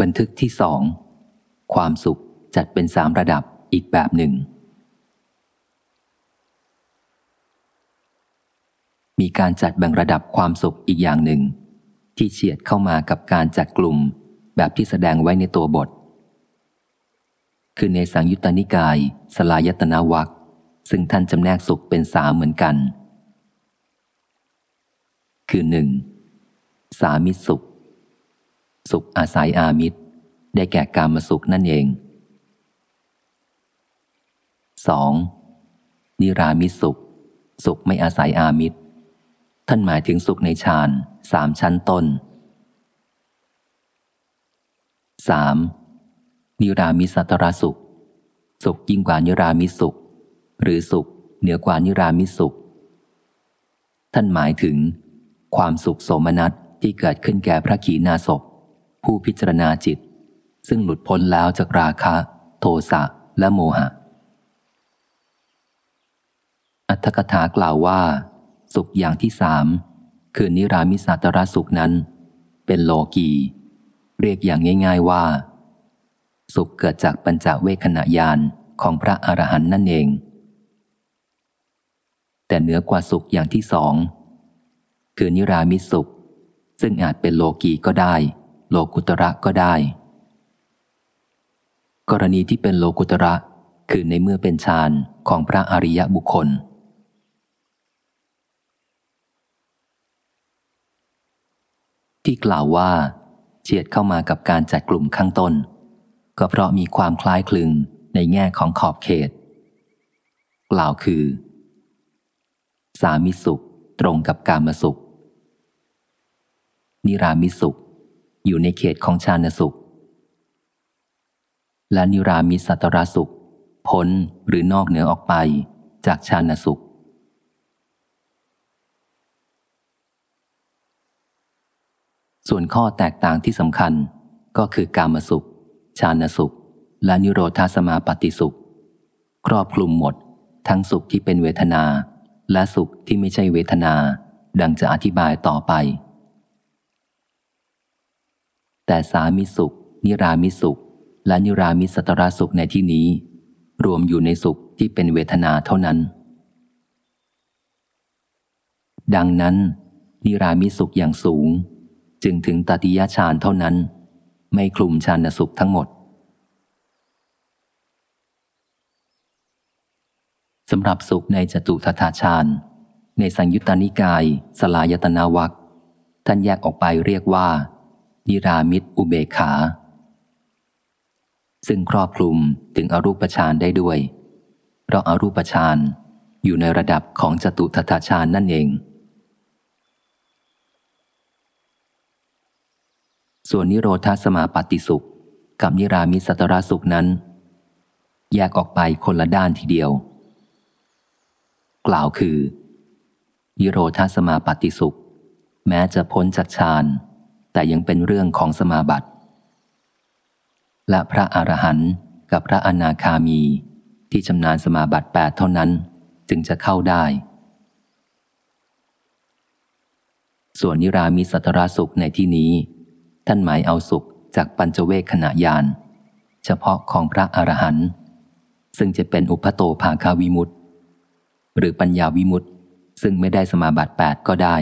บันทึกที่สอง ความสุขจัดเป็นสามระดับอีกแบบหนึ่ง มีการจัดแบ่งระดับความสุขอีกอย่างหนึ่ง ที่เฉียดเข้ามากับการจัดกลุ่มแบบที่แสดงไว้ในตัวบท คือในสังยุตตนิกาย สลายตนาวักซึ่งท่านจำแนกสุขเป็นสามเหมือนกัน คือหนึ่งสามิสุข สุขอาศัยอามิตร ได้แก่การมาสุขนั่นเอง 2. นิรามิสุข สุขไม่อาศัยอามิตร ท่านหมายถึงสุขในฌานสามชั้นต้น 3. นิรามิสัตระสุข สุขยิ่งกว่านิรามิสุข หรือสุขเหนือกว่านิรามิสุข ท่านหมายถึง ความสุขโสมนัสที่เกิดขึ้นแก่พระขีณาสพ ผู้พิจารณาจิต ซึ่งหลุดพ้นแล้วจากราคะ โทสะและโมหะ อัตถกถากล่าวว่า สุขอย่างที่สามคือนิรามิสัตรสุขนั้น เป็นโลกีเรียกอย่างง่าย ๆว่า สุขเกิดจากปัญจเวคขณะยานของพระอรหันต์นั่นเอง แต่เหนือกว่าสุขอย่างที่สอง คือนิรามิสุข ซึ่งอาจเป็นโลกีก็ได้ โลกุตระก็ได้ กรณีที่เป็นโลกุตระคือในเมื่อเป็นฌานของพระอริยบุคคล ที่กล่าวว่าเฉียดเข้ามากับการจัดกลุ่มข้างต้น ก็เพราะมีความคล้ายคลึงในแง่ของขอบเขต กล่าวคือ สามิสุขตรงกับกามสุข นิรามิสุข อยู่ในเขตของชาณสุข และนิรามิสัตระสุข พ้นหรือนอกเหนือออกไปจากชาณสุข ส่วนข้อแตกต่างที่สำคัญก็คือกามสุขชาณสุข และนิโรธาสมาปฏิสุข ครอบคลุมหมด ทั้งสุขที่เป็นเวทนา และสุขที่ไม่ใช่เวทนา ดังจะอธิบายต่อไป แต่สามิสุข นิรามิสุข และนิรามิสตระสุขในที่นี้ รวมอยู่ในสุขที่เป็นเวทนาเท่านั้น ดังนั้น นิรามิสุขอย่างสูง จึงถึงตติยฌานเท่านั้น ไม่คลุมฌานสุขทั้งหมดสำหรับสุขในจตุทัตฌานในสังยุตตานิกาย สลายตนาวักท่านแยกออกไปเรียกว่า นิรามิตอุเบขา ซึ่งครอบคลุมถึงอรูปฌานได้ด้วย เพราะอารูปฌานอยู่ในระดับของจตุทัตฌานนั่นเอง ส่วนนิโรธาสมาปฏิสุข กับนิรามิสัตระสุขนั้น แยกออกไปคนละด้านทีเดียว กล่าวคือนิโรธาสมาปฏิสุข แม้จะพ้นจากฌาน แต่ยังเป็นเรื่องของสมาบัติ และพระอรหันต์กับพระอนาคามีที่ชำนาญสมาบัติแปดเท่านั้นจึงจะเข้าได้ ส่วนนิรามิสัตระสุขในที่นี้ ท่านหมายเอาสุขจากปัญจเวคขณะยาน เฉพาะของพระอรหันต์ซึ่งจะเป็นอุปโตภาคาวิมุตติ หรือปัญญาวิมุตติ ซึ่งไม่ได้สมาบัติแปดก็ได้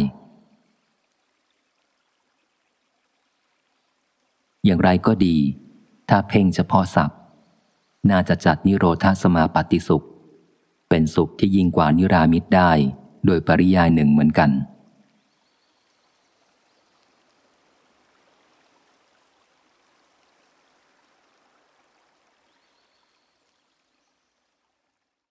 อย่างไรก็ดี ถ้าเพ่งเฉพาะศัพท์น่าจะจัดนิโรธาสมาปฏิสุข เป็นสุขที่ยิ่งกว่านิรามิตได้ โดยปริยายหนึ่งเหมือนกัน